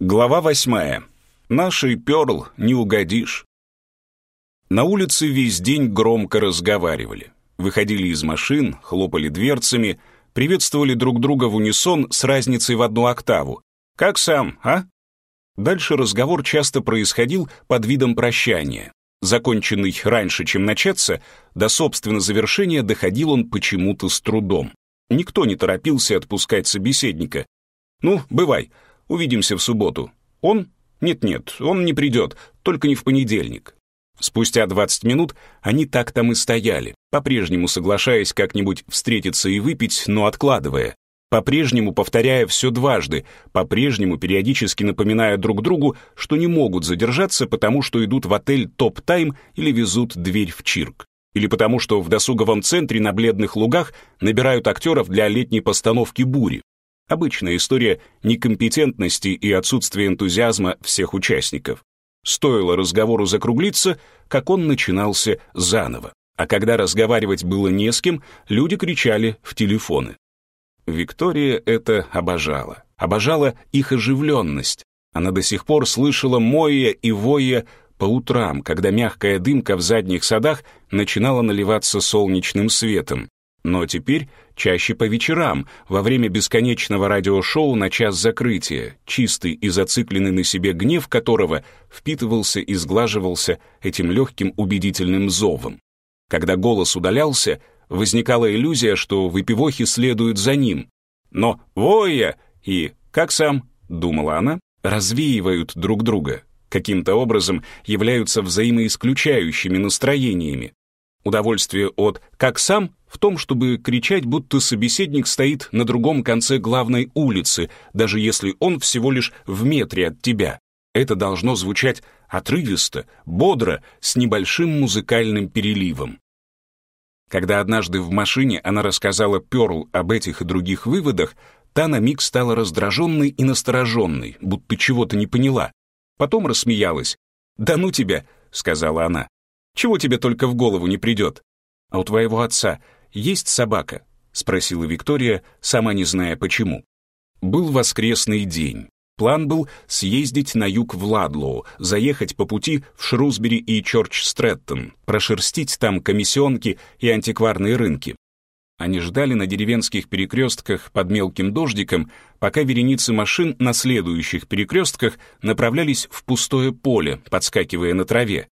Глава восьмая. Нашей перл не угодишь. На улице весь день громко разговаривали. Выходили из машин, хлопали дверцами, приветствовали друг друга в унисон с разницей в одну октаву. «Как сам, а?» Дальше разговор часто происходил под видом прощания. Законченный раньше, чем начаться, до собственного завершения доходил он почему-то с трудом. Никто не торопился отпускать собеседника. «Ну, бывай», Увидимся в субботу. Он? Нет-нет, он не придет, только не в понедельник. Спустя 20 минут они так там и стояли, по-прежнему соглашаясь как-нибудь встретиться и выпить, но откладывая, по-прежнему повторяя все дважды, по-прежнему периодически напоминая друг другу, что не могут задержаться, потому что идут в отель «Топ-тайм» или везут дверь в Чирк, или потому что в досуговом центре на Бледных лугах набирают актеров для летней постановки «Бури», Обычная история некомпетентности и отсутствия энтузиазма всех участников. Стоило разговору закруглиться, как он начинался заново. А когда разговаривать было не с кем, люди кричали в телефоны. Виктория это обожала. Обожала их оживленность. Она до сих пор слышала моя и воя по утрам, когда мягкая дымка в задних садах начинала наливаться солнечным светом. Но теперь чаще по вечерам, во время бесконечного радиошоу на час закрытия, чистый и зацикленный на себе гнев которого впитывался и сглаживался этим легким убедительным зовом. Когда голос удалялся, возникала иллюзия, что выпивохи следуют за ним. Но «Воя!» и «Как сам?» — думала она, развеивают друг друга, каким-то образом являются взаимоисключающими настроениями. Удовольствие от «как сам» в том, чтобы кричать, будто собеседник стоит на другом конце главной улицы, даже если он всего лишь в метре от тебя. Это должно звучать отрывисто, бодро, с небольшим музыкальным переливом. Когда однажды в машине она рассказала Пёрл об этих и других выводах, та на миг стала раздраженной и настороженной, будто чего-то не поняла. Потом рассмеялась. «Да ну тебя!» — сказала она. «Чего тебе только в голову не придет? А у твоего отца есть собака?» — спросила Виктория, сама не зная почему. Был воскресный день. План был съездить на юг в Ладлоу, заехать по пути в Шрусбери и Чорч-Стреттон, прошерстить там комиссионки и антикварные рынки. Они ждали на деревенских перекрестках под мелким дождиком, пока вереницы машин на следующих перекрестках направлялись в пустое поле, подскакивая на траве.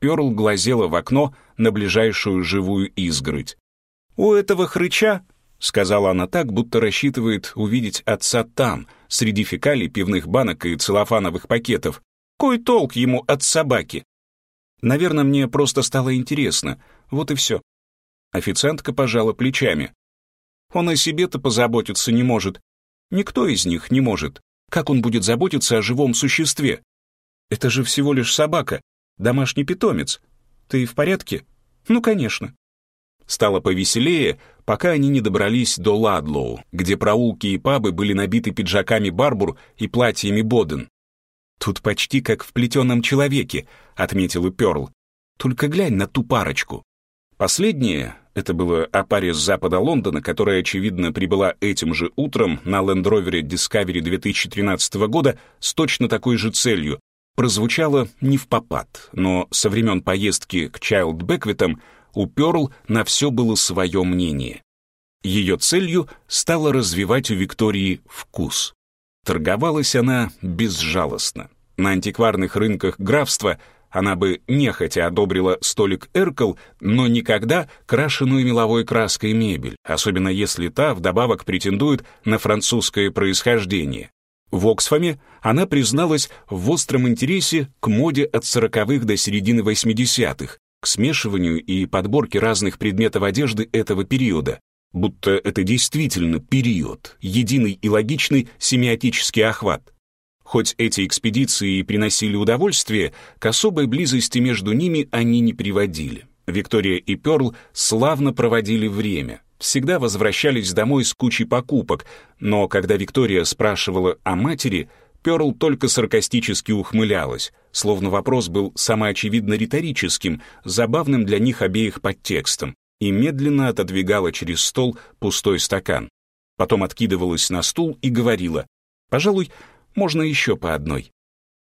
Перл глазела в окно на ближайшую живую изгородь. «У этого хрыча», — сказала она так, будто рассчитывает увидеть отца там, среди фекалий, пивных банок и целлофановых пакетов. «Кой толк ему от собаки?» Наверное, мне просто стало интересно. Вот и все. Официантка пожала плечами. Он о себе-то позаботиться не может. Никто из них не может. Как он будет заботиться о живом существе? Это же всего лишь собака, домашний питомец. Ты в порядке? Ну, конечно. Стало повеселее, пока они не добрались до Ладлоу, где проулки и пабы были набиты пиджаками Барбур и платьями Боден. «Тут почти как в плетеном человеке», — отметил и Перл. «Только глянь на ту парочку». Последнее, это было о паре с запада Лондона, которая, очевидно, прибыла этим же утром на лендровере Discovery 2013 года с точно такой же целью, прозвучало не в попад, но со времен поездки к Чайлд Беквитам — у Перл на все было свое мнение. Ее целью стало развивать у Виктории вкус. Торговалась она безжалостно. На антикварных рынках графства она бы нехотя одобрила столик Эркл, но никогда крашеную меловой краской мебель, особенно если та вдобавок претендует на французское происхождение. В Оксфаме она призналась в остром интересе к моде от 40-х до середины 80-х, к смешиванию и подборке разных предметов одежды этого периода, будто это действительно период, единый и логичный семиотический охват. Хоть эти экспедиции и приносили удовольствие, к особой близости между ними они не приводили. Виктория и Перл славно проводили время, всегда возвращались домой с кучей покупок, но когда Виктория спрашивала о матери – Перл только саркастически ухмылялась, словно вопрос был самоочевидно риторическим, забавным для них обеих подтекстом, и медленно отодвигала через стол пустой стакан. Потом откидывалась на стул и говорила, «Пожалуй, можно еще по одной».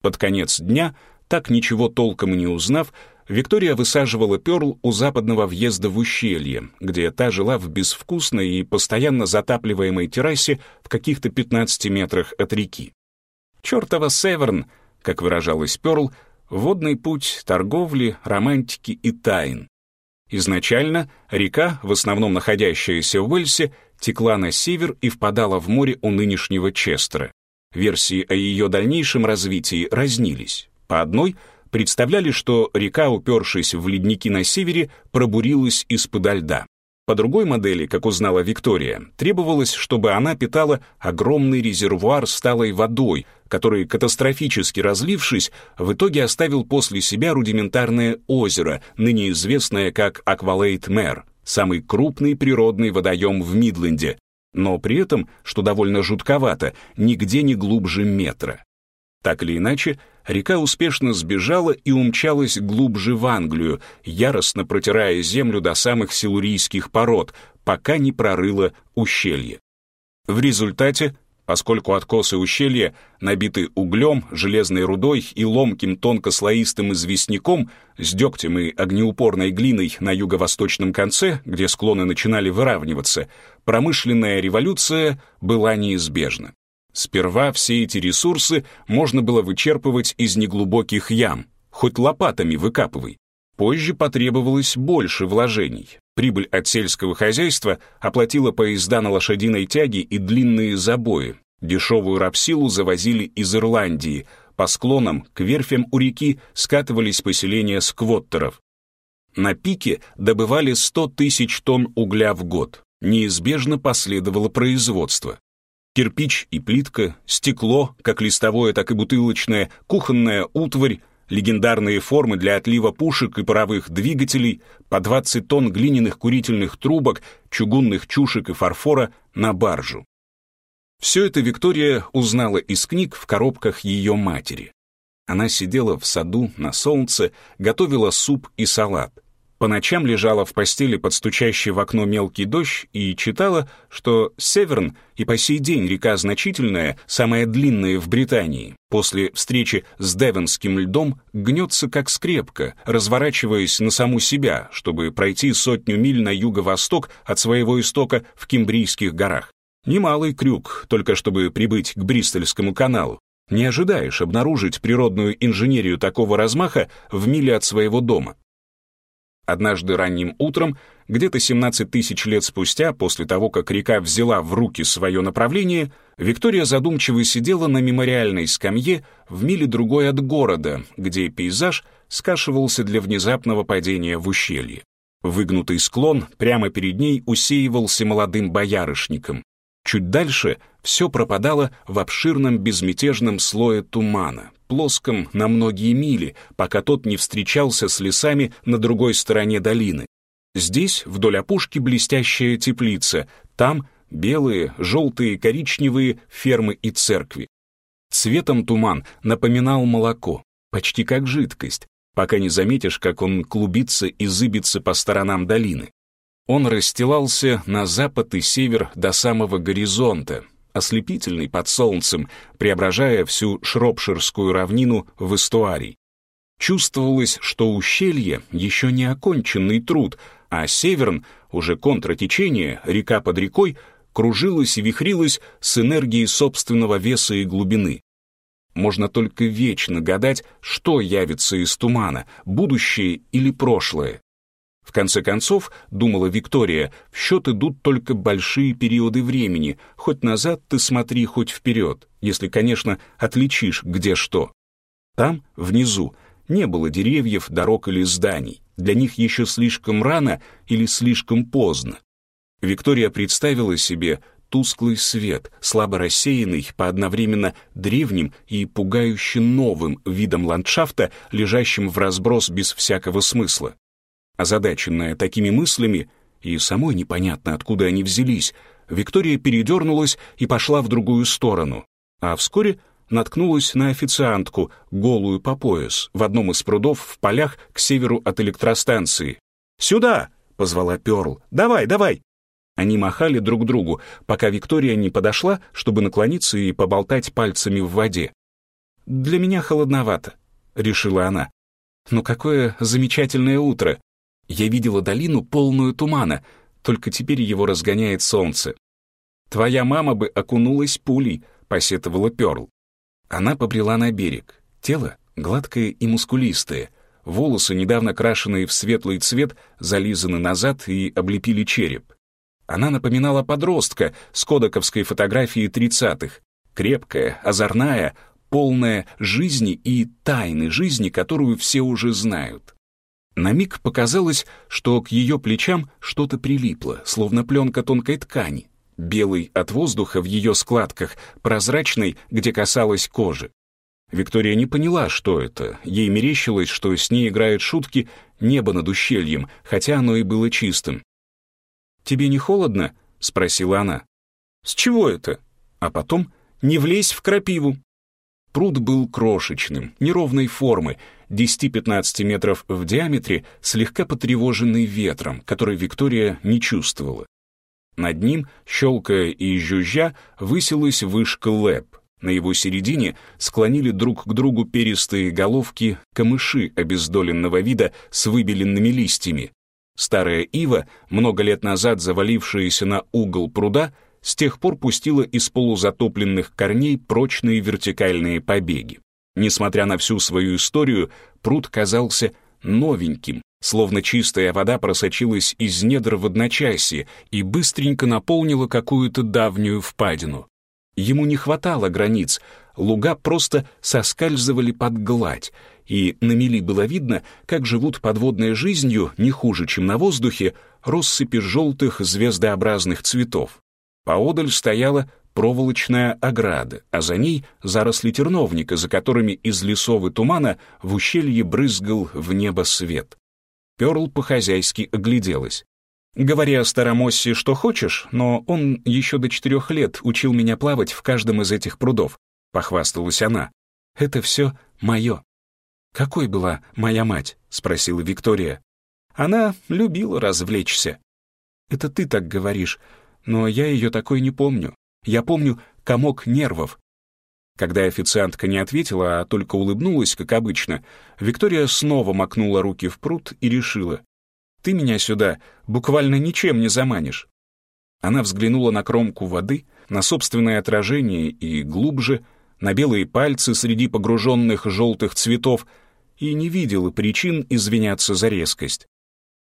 Под конец дня, так ничего толком и не узнав, Виктория высаживала Перл у западного въезда в ущелье, где та жила в безвкусной и постоянно затапливаемой террасе в каких-то 15 метрах от реки. Чёртова Северн, как выражалась Пёрл, водный путь торговли, романтики и тайн. Изначально река, в основном находящаяся в Уэльсе, текла на север и впадала в море у нынешнего Честера. Версии о её дальнейшем развитии разнились. По одной представляли, что река, упершись в ледники на севере, пробурилась из-под льда. По другой модели, как узнала Виктория, требовалось, чтобы она питала огромный резервуар сталой водой, который, катастрофически разлившись, в итоге оставил после себя рудиментарное озеро, ныне известное как Аквалейт Мэр, самый крупный природный водоем в Мидленде, но при этом, что довольно жутковато, нигде не глубже метра. Так или иначе, река успешно сбежала и умчалась глубже в Англию, яростно протирая землю до самых силурийских пород, пока не прорыла ущелье. В результате, поскольку откосы ущелья набиты углем, железной рудой и ломким тонкослоистым известняком с дегтем и огнеупорной глиной на юго-восточном конце, где склоны начинали выравниваться, промышленная революция была неизбежна. Сперва все эти ресурсы можно было вычерпывать из неглубоких ям, хоть лопатами выкапывай. Позже потребовалось больше вложений. Прибыль от сельского хозяйства оплатила поезда на лошадиной тяге и длинные забои. Дешевую рапсилу завозили из Ирландии. По склонам к верфям у реки скатывались поселения сквоттеров. На пике добывали 100 тысяч тонн угля в год. Неизбежно последовало производство. Кирпич и плитка, стекло, как листовое, так и бутылочное, кухонная утварь, легендарные формы для отлива пушек и паровых двигателей, по 20 тонн глиняных курительных трубок, чугунных чушек и фарфора на баржу. Все это Виктория узнала из книг в коробках ее матери. Она сидела в саду на солнце, готовила суп и салат по ночам лежала в постели под стучащий в окно мелкий дождь и читала, что Северн и по сей день река значительная, самая длинная в Британии, после встречи с Девонским льдом гнется как скрепка, разворачиваясь на саму себя, чтобы пройти сотню миль на юго-восток от своего истока в Кембрийских горах. Немалый крюк, только чтобы прибыть к Бристольскому каналу. Не ожидаешь обнаружить природную инженерию такого размаха в миле от своего дома однажды ранним утром, где-то 17 тысяч лет спустя, после того, как река взяла в руки свое направление, Виктория задумчиво сидела на мемориальной скамье в миле другой от города, где пейзаж скашивался для внезапного падения в ущелье. Выгнутый склон прямо перед ней усеивался молодым боярышником. Чуть дальше все пропадало в обширном безмятежном слое тумана, плоском на многие мили, пока тот не встречался с лесами на другой стороне долины. Здесь вдоль опушки блестящая теплица, там белые, желтые, коричневые фермы и церкви. Цветом туман напоминал молоко, почти как жидкость, пока не заметишь, как он клубится и зыбится по сторонам долины. Он расстилался на запад и север до самого горизонта, ослепительный под солнцем, преображая всю Шропширскую равнину в эстуарий. Чувствовалось, что ущелье — еще не оконченный труд, а северн, уже контратечение, река под рекой, кружилась и вихрилась с энергией собственного веса и глубины. Можно только вечно гадать, что явится из тумана, будущее или прошлое. В конце концов, думала Виктория, в счет идут только большие периоды времени, хоть назад ты смотри, хоть вперед, если, конечно, отличишь где что. Там, внизу, не было деревьев, дорог или зданий. Для них еще слишком рано или слишком поздно. Виктория представила себе тусклый свет, слабо рассеянный по одновременно древним и пугающе новым видам ландшафта, лежащим в разброс без всякого смысла. Озадаченная такими мыслями, и самой непонятно, откуда они взялись, Виктория передернулась и пошла в другую сторону, а вскоре наткнулась на официантку, голую по пояс, в одном из прудов в полях к северу от электростанции. «Сюда!» — позвала Перл. «Давай, давай!» Они махали друг другу, пока Виктория не подошла, чтобы наклониться и поболтать пальцами в воде. «Для меня холодновато», — решила она. «Но какое замечательное утро! Я видела долину, полную тумана, только теперь его разгоняет солнце. «Твоя мама бы окунулась пулей», — посетовала Перл. Она побрела на берег. Тело гладкое и мускулистое. Волосы, недавно крашенные в светлый цвет, зализаны назад и облепили череп. Она напоминала подростка с кодаковской фотографии тридцатых, Крепкая, озорная, полная жизни и тайны жизни, которую все уже знают. На миг показалось, что к ее плечам что-то прилипло, словно пленка тонкой ткани, белый от воздуха в ее складках, прозрачный, где касалась кожи. Виктория не поняла, что это. Ей мерещилось, что с ней играют шутки небо над ущельем, хотя оно и было чистым. «Тебе не холодно?» — спросила она. «С чего это?» А потом «Не влезь в крапиву!» Пруд был крошечным, неровной формы, 10-15 метров в диаметре, слегка потревоженный ветром, который Виктория не чувствовала. Над ним, щелкая и жужжа, высилась вышка лэп. На его середине склонили друг к другу перистые головки камыши обездоленного вида с выбеленными листьями. Старая ива, много лет назад завалившаяся на угол пруда, с тех пор пустила из полузатопленных корней прочные вертикальные побеги. Несмотря на всю свою историю, пруд казался новеньким, словно чистая вода просочилась из недр в одночасье и быстренько наполнила какую-то давнюю впадину. Ему не хватало границ, луга просто соскальзывали под гладь, и на мели было видно, как живут подводной жизнью не хуже, чем на воздухе, россыпи желтых звездообразных цветов. Поодаль стояла проволочная ограда, а за ней заросли терновника, за которыми из лесов и тумана в ущелье брызгал в небо свет. Перл по-хозяйски огляделась. говоря о Старомоссе что хочешь, но он еще до четырех лет учил меня плавать в каждом из этих прудов», — похвасталась она. «Это все мое». «Какой была моя мать?» — спросила Виктория. «Она любила развлечься». «Это ты так говоришь но я ее такой не помню. Я помню комок нервов. Когда официантка не ответила, а только улыбнулась, как обычно, Виктория снова макнула руки в пруд и решила, «Ты меня сюда буквально ничем не заманишь». Она взглянула на кромку воды, на собственное отражение и глубже, на белые пальцы среди погруженных желтых цветов и не видела причин извиняться за резкость.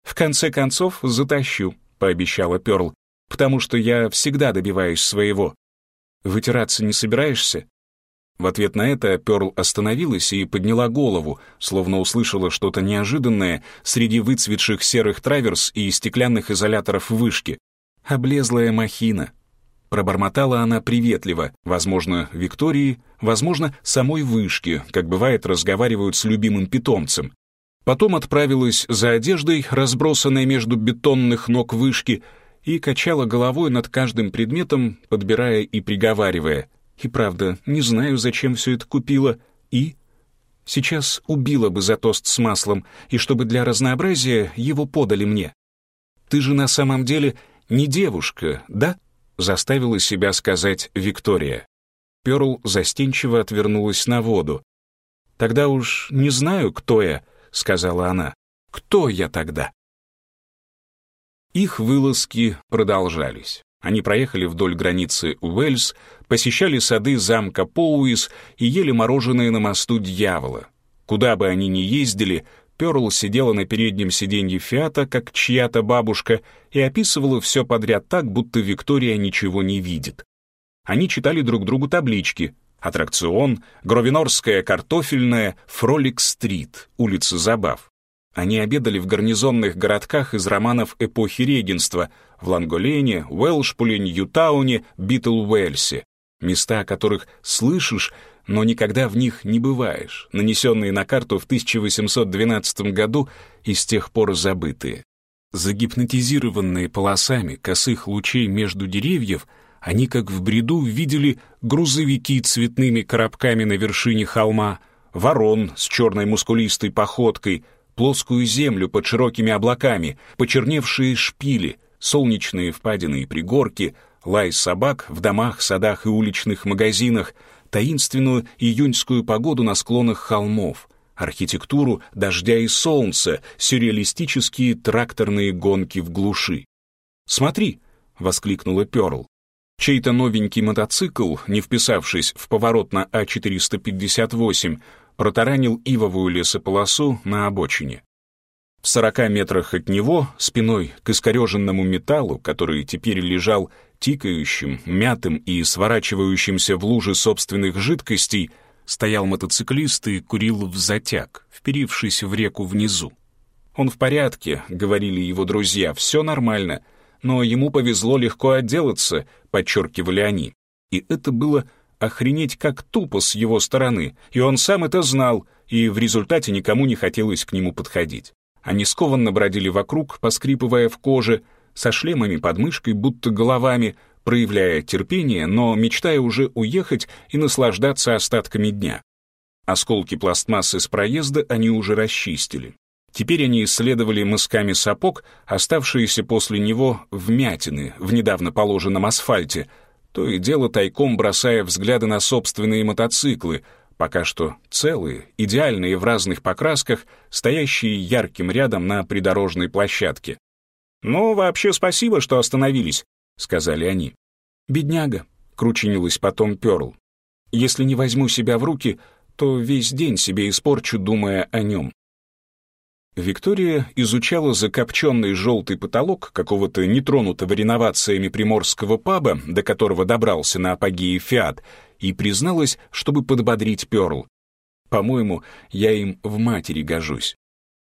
«В конце концов, затащу», — пообещала Перл потому что я всегда добиваюсь своего. Вытираться не собираешься?» В ответ на это Перл остановилась и подняла голову, словно услышала что-то неожиданное среди выцветших серых траверс и стеклянных изоляторов вышки. «Облезлая махина», Пробормотала она приветливо, возможно, Виктории, возможно, самой вышке, как бывает, разговаривают с любимым питомцем. Потом отправилась за одеждой, разбросанной между бетонных ног вышки, и качала головой над каждым предметом, подбирая и приговаривая. И правда, не знаю, зачем все это купила. И сейчас убила бы за тост с маслом, и чтобы для разнообразия его подали мне. Ты же на самом деле не девушка, да? заставила себя сказать Виктория. Перл застенчиво отвернулась на воду. Тогда уж не знаю, кто я, сказала она. Кто я тогда? Их вылазки продолжались. Они проехали вдоль границы Уэльс, посещали сады замка Поуис и ели мороженое на мосту Дьявола. Куда бы они ни ездили, Перл сидела на переднем сиденье Фиата, как чья-то бабушка, и описывала все подряд так, будто Виктория ничего не видит. Они читали друг другу таблички «Аттракцион», «Гровинорская картофельная», «Фролик-стрит», «Улица забав». Они обедали в гарнизонных городках из романов эпохи регенства в Ланголене, Уэлшпуле, Ньютауне, Битл-Уэльсе, места о которых слышишь, но никогда в них не бываешь, нанесенные на карту в 1812 году и с тех пор забытые. Загипнотизированные полосами косых лучей между деревьев, они как в бреду видели грузовики цветными коробками на вершине холма, ворон с черной мускулистой походкой — плоскую землю под широкими облаками, почерневшие шпили, солнечные впадины и пригорки, лай собак в домах, садах и уличных магазинах, таинственную июньскую погоду на склонах холмов, архитектуру дождя и солнца, сюрреалистические тракторные гонки в глуши. «Смотри!» — воскликнула Перл. Чей-то новенький мотоцикл, не вписавшись в поворот на А-458, протаранил ивовую лесополосу на обочине. В сорока метрах от него, спиной к искореженному металлу, который теперь лежал тикающим, мятым и сворачивающимся в лужи собственных жидкостей, стоял мотоциклист и курил в затяг, вперившись в реку внизу. «Он в порядке», — говорили его друзья, — «все нормально», но ему повезло легко отделаться, подчеркивали они. И это было охренеть как тупо с его стороны, и он сам это знал, и в результате никому не хотелось к нему подходить. Они скованно бродили вокруг, поскрипывая в коже, со шлемами под мышкой, будто головами, проявляя терпение, но мечтая уже уехать и наслаждаться остатками дня. Осколки пластмассы с проезда они уже расчистили. Теперь они исследовали мысками сапог, оставшиеся после него вмятины в недавно положенном асфальте, то и дело тайком бросая взгляды на собственные мотоциклы, пока что целые, идеальные в разных покрасках, стоящие ярким рядом на придорожной площадке. «Ну, вообще спасибо, что остановились», — сказали они. «Бедняга», — кручинилась потом Пёрл. «Если не возьму себя в руки, то весь день себе испорчу, думая о нем. Виктория изучала закопченный желтый потолок какого-то нетронутого реновациями приморского паба, до которого добрался на апогее «Фиат», и призналась, чтобы подбодрить Перл. «По-моему, я им в матери гожусь».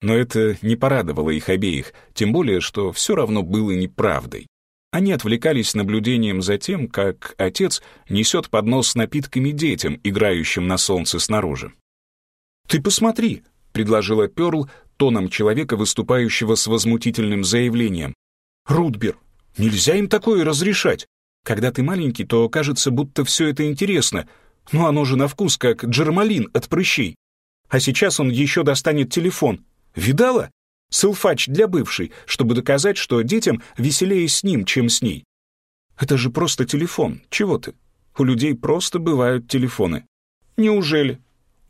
Но это не порадовало их обеих, тем более, что все равно было неправдой. Они отвлекались наблюдением за тем, как отец несет поднос с напитками детям, играющим на солнце снаружи. «Ты посмотри», — предложила Перл, тоном человека, выступающего с возмутительным заявлением. «Рутбер, нельзя им такое разрешать. Когда ты маленький, то кажется, будто все это интересно, но оно же на вкус как джермалин от прыщей. А сейчас он еще достанет телефон. Видала? Сылфач для бывшей, чтобы доказать, что детям веселее с ним, чем с ней. Это же просто телефон, чего ты? У людей просто бывают телефоны. Неужели?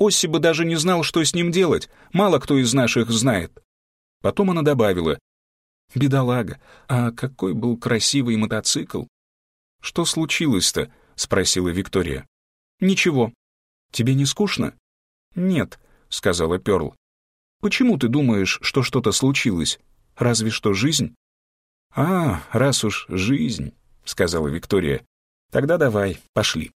Осси бы даже не знал, что с ним делать, мало кто из наших знает». Потом она добавила, «Бедолага, а какой был красивый мотоцикл!» «Что случилось-то?» — спросила Виктория. «Ничего. Тебе не скучно?» «Нет», — сказала Перл. «Почему ты думаешь, что что-то случилось? Разве что жизнь?» «А, раз уж жизнь», — сказала Виктория. «Тогда давай, пошли».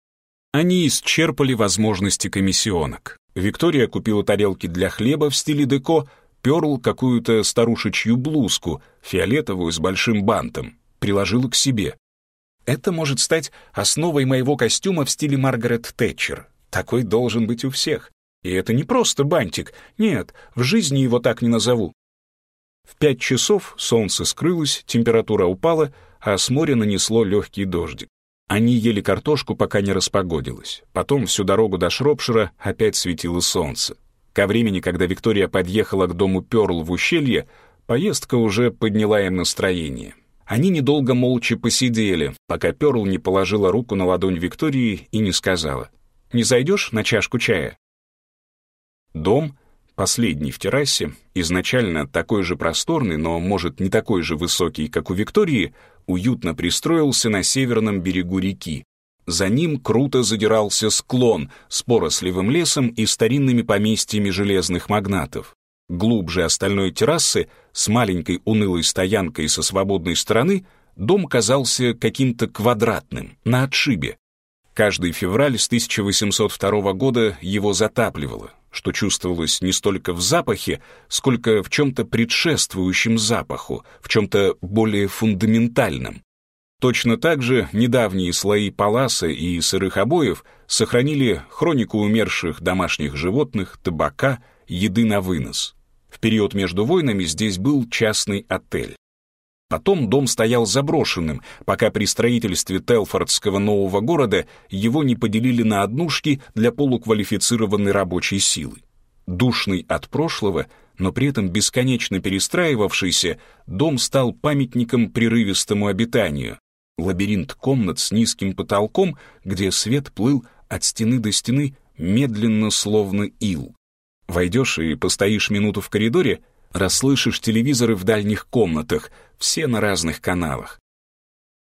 Они исчерпали возможности комиссионок. Виктория купила тарелки для хлеба в стиле деко, перл какую-то старушечью блузку, фиолетовую с большим бантом, приложила к себе. Это может стать основой моего костюма в стиле Маргарет Тэтчер. Такой должен быть у всех. И это не просто бантик. Нет, в жизни его так не назову. В пять часов солнце скрылось, температура упала, а с моря нанесло легкий дождик. Они ели картошку, пока не распогодилось. Потом всю дорогу до Шропшира опять светило солнце. Ко времени, когда Виктория подъехала к дому Пёрл в ущелье, поездка уже подняла им настроение. Они недолго молча посидели, пока Пёрл не положила руку на ладонь Виктории и не сказала. «Не зайдешь на чашку чая?» Дом последний в террасе, изначально такой же просторный, но, может, не такой же высокий, как у Виктории, уютно пристроился на северном берегу реки. За ним круто задирался склон с поросливым лесом и старинными поместьями железных магнатов. Глубже остальной террасы, с маленькой унылой стоянкой со свободной стороны, дом казался каким-то квадратным, на отшибе. Каждый февраль с 1802 года его затапливало, что чувствовалось не столько в запахе, сколько в чем-то предшествующем запаху, в чем-то более фундаментальном. Точно так же недавние слои паласа и сырых обоев сохранили хронику умерших домашних животных, табака, еды на вынос. В период между войнами здесь был частный отель. Потом дом стоял заброшенным, пока при строительстве Телфордского нового города его не поделили на однушки для полуквалифицированной рабочей силы. Душный от прошлого, но при этом бесконечно перестраивавшийся, дом стал памятником прерывистому обитанию. Лабиринт комнат с низким потолком, где свет плыл от стены до стены медленно, словно ил. Войдешь и постоишь минуту в коридоре, расслышишь телевизоры в дальних комнатах — все на разных каналах.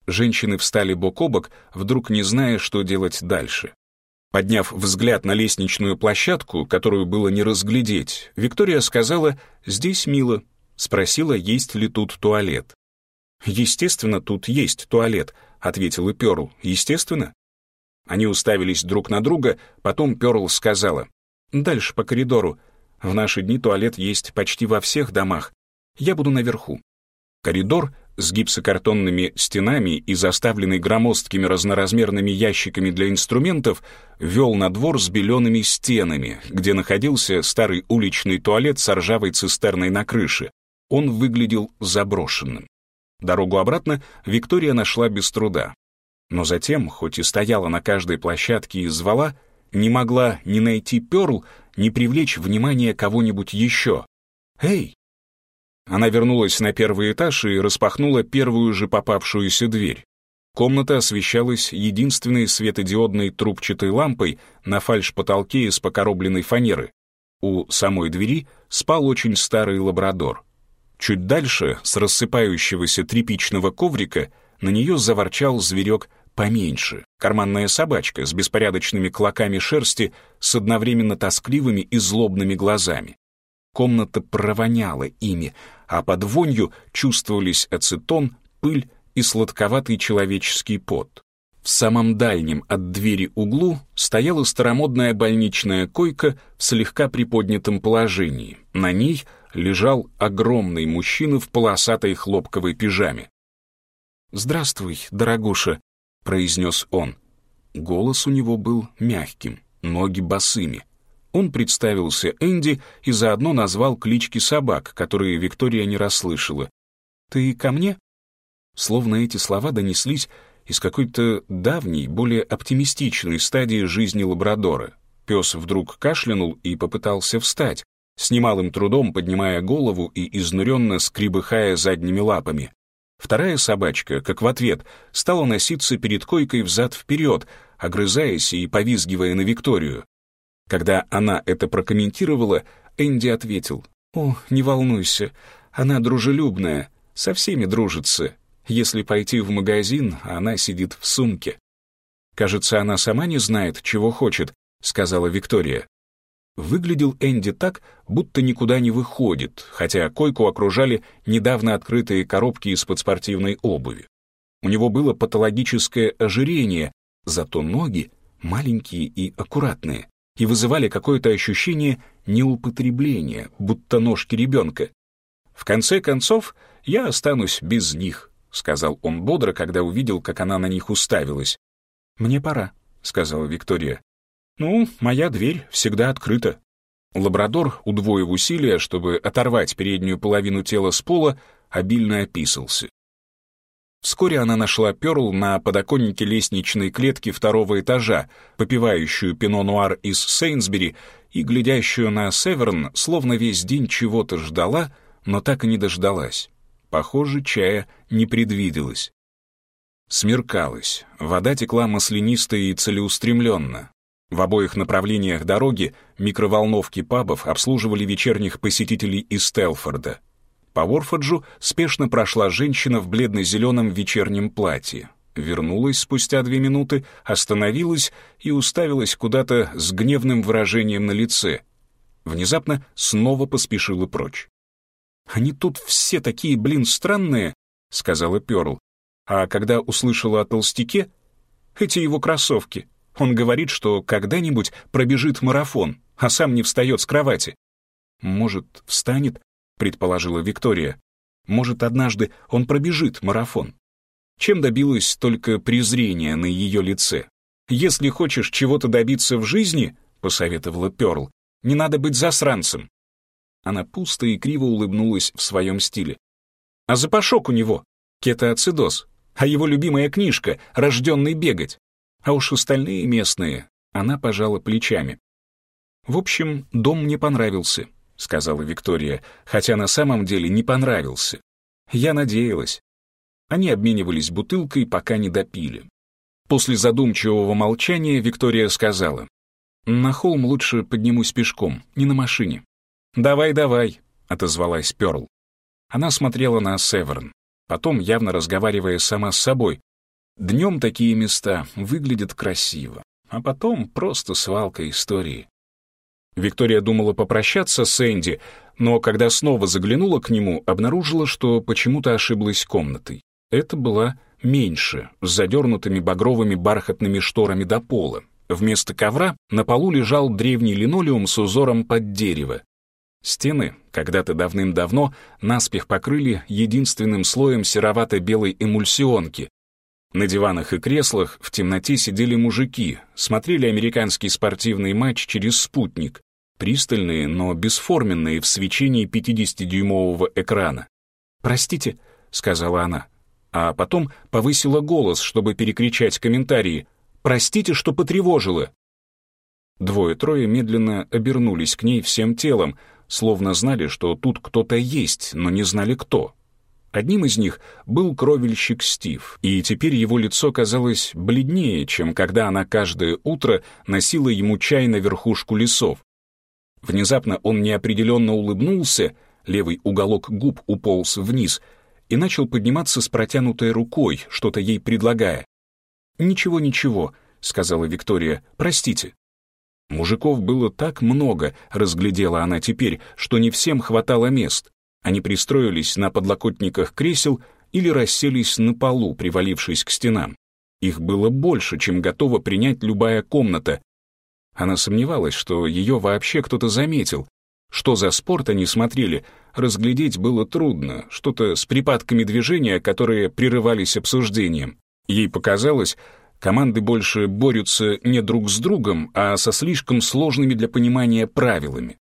Женщины встали бок о бок, вдруг не зная, что делать дальше. Подняв взгляд на лестничную площадку, которую было не разглядеть, Виктория сказала «Здесь мило», спросила, есть ли тут туалет. «Естественно, тут есть туалет», — ответила Пёрл. «Естественно?» Они уставились друг на друга, потом Пёрл сказала. «Дальше по коридору. В наши дни туалет есть почти во всех домах. Я буду наверху. Коридор с гипсокартонными стенами и заставленный громоздкими разноразмерными ящиками для инструментов вел на двор с белеными стенами, где находился старый уличный туалет с ржавой цистерной на крыше. Он выглядел заброшенным. Дорогу обратно Виктория нашла без труда. Но затем, хоть и стояла на каждой площадке и звала, не могла ни найти Перл, ни привлечь внимание кого-нибудь еще. «Эй, она вернулась на первый этаж и распахнула первую же попавшуюся дверь. Комната освещалась единственной светодиодной трубчатой лампой на фальшпотолке из покоробленной фанеры. У самой двери спал очень старый лабрадор. Чуть дальше, с рассыпающегося тряпичного коврика, на нее заворчал зверек поменьше. Карманная собачка с беспорядочными клоками шерсти, с одновременно тоскливыми и злобными глазами. Комната провоняла ими, а под вонью чувствовались ацетон, пыль и сладковатый человеческий пот. В самом дальнем от двери углу стояла старомодная больничная койка в слегка приподнятом положении. На ней лежал огромный мужчина в полосатой хлопковой пижаме. «Здравствуй, дорогуша», — произнес он. Голос у него был мягким, ноги босыми. Он представился Энди и заодно назвал клички собак, которые Виктория не расслышала. «Ты ко мне?» Словно эти слова донеслись из какой-то давней, более оптимистичной стадии жизни лабрадора. Пес вдруг кашлянул и попытался встать, с немалым трудом поднимая голову и изнуренно скребыхая задними лапами. Вторая собачка, как в ответ, стала носиться перед койкой взад-вперед, огрызаясь и повизгивая на Викторию. Когда она это прокомментировала, Энди ответил, «О, не волнуйся, она дружелюбная, со всеми дружится. Если пойти в магазин, она сидит в сумке». «Кажется, она сама не знает, чего хочет», — сказала Виктория. Выглядел Энди так, будто никуда не выходит, хотя койку окружали недавно открытые коробки из-под спортивной обуви. У него было патологическое ожирение, зато ноги маленькие и аккуратные и вызывали какое-то ощущение неупотребления, будто ножки ребенка. «В конце концов, я останусь без них», — сказал он бодро, когда увидел, как она на них уставилась. «Мне пора», — сказала Виктория. «Ну, моя дверь всегда открыта». Лабрадор, удвоив усилия, чтобы оторвать переднюю половину тела с пола, обильно описался. Вскоре она нашла Перл на подоконнике лестничной клетки второго этажа, попивающую пино-нуар из Сейнсбери и глядящую на Северн, словно весь день чего-то ждала, но так и не дождалась. Похоже, чая не предвиделось. Смеркалось, вода текла маслянисто и целеустремленно. В обоих направлениях дороги микроволновки пабов обслуживали вечерних посетителей из Стелфорда — по Ворфорджу спешно прошла женщина в бледно-зеленом вечернем платье. Вернулась спустя две минуты, остановилась и уставилась куда-то с гневным выражением на лице. Внезапно снова поспешила прочь. «Они тут все такие, блин, странные», — сказала Перл. А когда услышала о толстяке, эти его кроссовки. Он говорит, что когда-нибудь пробежит марафон, а сам не встает с кровати. Может, встанет предположила Виктория. Может, однажды он пробежит марафон. Чем добилась только презрения на ее лице. Если хочешь чего-то добиться в жизни, посоветовала Пёрл, не надо быть засранцем. Она пусто и криво улыбнулась в своем стиле. А запашок у него — кетоацидоз, а его любимая книжка «Рожденный бегать». А уж остальные местные она пожала плечами. В общем, дом мне понравился. — сказала Виктория, хотя на самом деле не понравился. Я надеялась. Они обменивались бутылкой, пока не допили. После задумчивого молчания Виктория сказала, «На холм лучше поднимусь пешком, не на машине». «Давай, давай», — отозвалась Пёрл. Она смотрела на Северн, потом явно разговаривая сама с собой. Днем такие места выглядят красиво, а потом просто свалка истории. Виктория думала попрощаться с Энди, но когда снова заглянула к нему, обнаружила, что почему-то ошиблась комнатой. Это была меньше, с задернутыми багровыми бархатными шторами до пола. Вместо ковра на полу лежал древний линолеум с узором под дерево. Стены когда-то давным-давно наспех покрыли единственным слоем серовато-белой эмульсионки. На диванах и креслах в темноте сидели мужики, смотрели американский спортивный матч через спутник пристальные, но бесформенные в свечении 50-дюймового экрана. «Простите», — сказала она, а потом повысила голос, чтобы перекричать комментарии. «Простите, что потревожила». Двое-трое медленно обернулись к ней всем телом, словно знали, что тут кто-то есть, но не знали кто. Одним из них был кровельщик Стив, и теперь его лицо казалось бледнее, чем когда она каждое утро носила ему чай на верхушку лесов. Внезапно он неопределенно улыбнулся, левый уголок губ уполз вниз и начал подниматься с протянутой рукой, что-то ей предлагая. «Ничего, ничего», — сказала Виктория, — «простите». Мужиков было так много, разглядела она теперь, что не всем хватало мест. Они пристроились на подлокотниках кресел или расселись на полу, привалившись к стенам. Их было больше, чем готова принять любая комната, она сомневалась, что ее вообще кто-то заметил. Что за спорт они смотрели, разглядеть было трудно, что-то с припадками движения, которые прерывались обсуждением. Ей показалось, команды больше борются не друг с другом, а со слишком сложными для понимания правилами.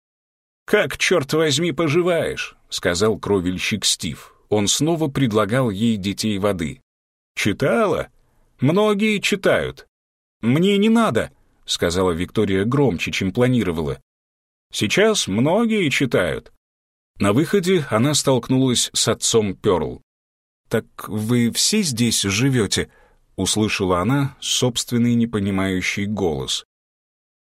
«Как, черт возьми, поживаешь?» — сказал кровельщик Стив. Он снова предлагал ей детей воды. «Читала? Многие читают». «Мне не надо», сказала Виктория громче, чем планировала. Сейчас многие читают. На выходе она столкнулась с отцом Пёрл. «Так вы все здесь живете?» — услышала она собственный непонимающий голос.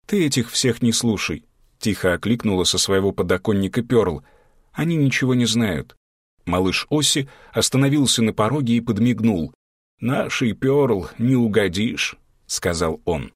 «Ты этих всех не слушай», — тихо окликнула со своего подоконника Пёрл. «Они ничего не знают». Малыш Оси остановился на пороге и подмигнул. «Нашей Пёрл не угодишь», — сказал он.